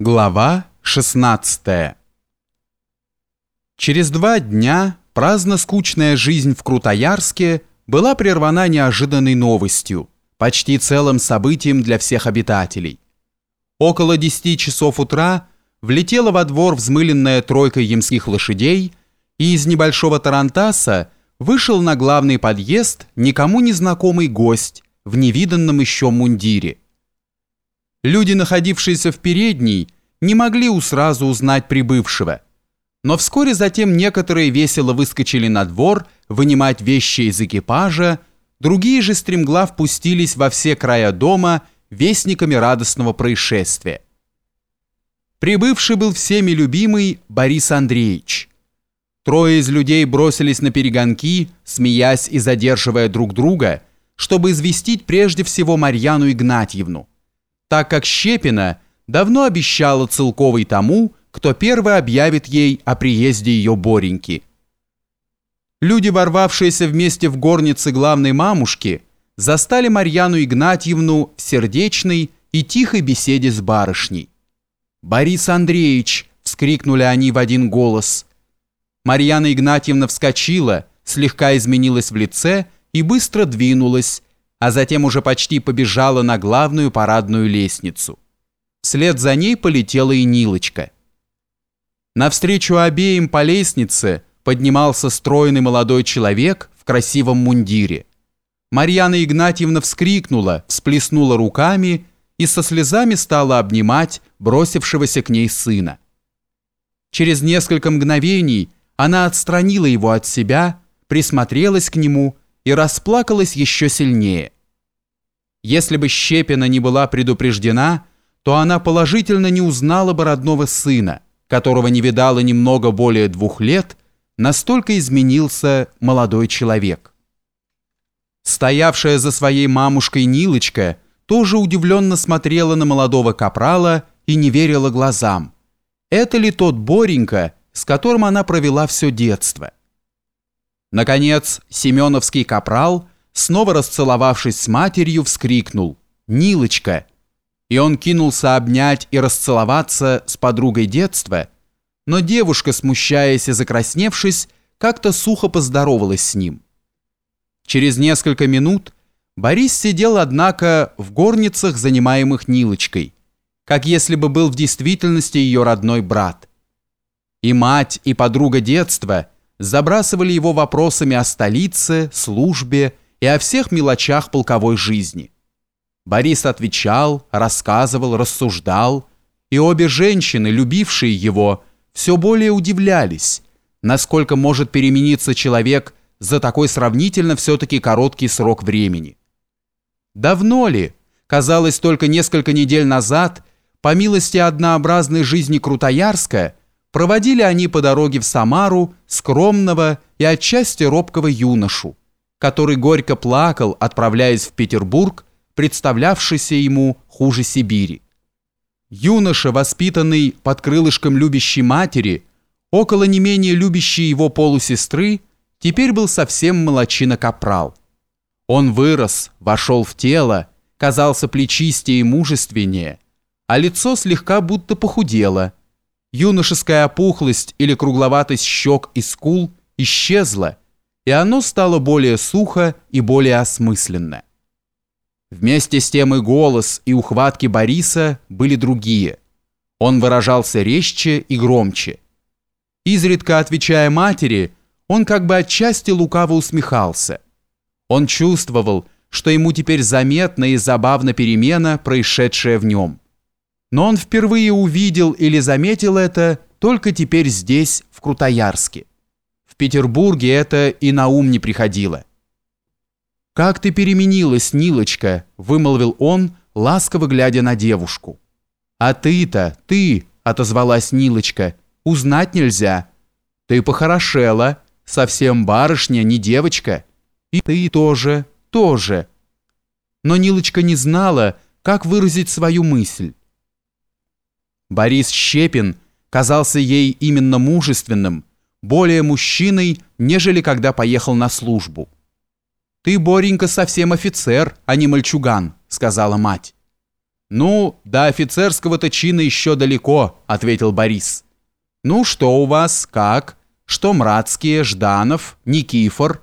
Глава 16 Через два дня праздно-скучная жизнь в Крутоярске была прервана неожиданной новостью, почти целым событием для всех обитателей. Около 10 часов утра влетела во двор взмыленная тройка ямских лошадей, и из небольшого тарантаса вышел на главный подъезд никому не знакомый гость в невиданном еще мундире – Люди, находившиеся в передней, не могли сразу узнать прибывшего. Но вскоре затем некоторые весело выскочили на двор вынимать вещи из экипажа, другие же стремглав пустились во все края дома вестниками радостного происшествия. Прибывший был всеми любимый Борис Андреевич. Трое из людей бросились на перегонки, смеясь и задерживая друг друга, чтобы известить прежде всего Марьяну Игнатьевну так как Щепина давно обещала Целковой тому, кто первый объявит ей о приезде ее Бореньки. Люди, ворвавшиеся вместе в горнице главной мамушки, застали Марьяну Игнатьевну в сердечной и тихой беседе с барышней. «Борис Андреевич!» — вскрикнули они в один голос. Марьяна Игнатьевна вскочила, слегка изменилась в лице и быстро двинулась, а затем уже почти побежала на главную парадную лестницу. Вслед за ней полетела и Нилочка. Навстречу обеим по лестнице поднимался стройный молодой человек в красивом мундире. Марьяна Игнатьевна вскрикнула, всплеснула руками и со слезами стала обнимать бросившегося к ней сына. Через несколько мгновений она отстранила его от себя, присмотрелась к нему и расплакалась еще сильнее. Если бы Щепина не была предупреждена, то она положительно не узнала бы родного сына, которого не видала немного более двух лет, настолько изменился молодой человек. Стоявшая за своей мамушкой Нилочка тоже удивленно смотрела на молодого капрала и не верила глазам. Это ли тот Боренька, с которым она провела все детство? Наконец, Семеновский капрал, снова расцеловавшись с матерью, вскрикнул «Нилочка!» И он кинулся обнять и расцеловаться с подругой детства, но девушка, смущаясь и закрасневшись, как-то сухо поздоровалась с ним. Через несколько минут Борис сидел, однако, в горницах, занимаемых Нилочкой, как если бы был в действительности ее родной брат. И мать, и подруга детства – забрасывали его вопросами о столице, службе и о всех мелочах полковой жизни. Борис отвечал, рассказывал, рассуждал, и обе женщины, любившие его, все более удивлялись, насколько может перемениться человек за такой сравнительно все-таки короткий срок времени. Давно ли, казалось только несколько недель назад, по милости однообразной жизни Крутоярска, проводили они по дороге в Самару скромного и отчасти робкого юношу, который горько плакал, отправляясь в Петербург, представлявшийся ему хуже Сибири. Юноша, воспитанный под крылышком любящей матери, около не менее любящей его полусестры, теперь был совсем молочина-капрал. Он вырос, вошел в тело, казался плечистее и мужественнее, а лицо слегка будто похудело – юношеская опухлость или кругловатость щек и скул исчезла, и оно стало более сухо и более осмысленно. Вместе с тем и голос, и ухватки Бориса были другие. Он выражался резче и громче. Изредка отвечая матери, он как бы отчасти лукаво усмехался. Он чувствовал, что ему теперь заметна и забавна перемена, происшедшая в нем но он впервые увидел или заметил это только теперь здесь, в Крутоярске. В Петербурге это и на ум не приходило. «Как ты переменилась, Нилочка!» – вымолвил он, ласково глядя на девушку. «А ты-то, ты!» – отозвалась Нилочка. «Узнать нельзя. Ты похорошела, совсем барышня, не девочка. И ты тоже, тоже». Но Нилочка не знала, как выразить свою мысль. Борис Щепин казался ей именно мужественным, более мужчиной, нежели когда поехал на службу. «Ты, Боренька, совсем офицер, а не мальчуган», — сказала мать. «Ну, до офицерского-то чина еще далеко», — ответил Борис. «Ну, что у вас, как? Что Мрацкие, Жданов, Никифор?»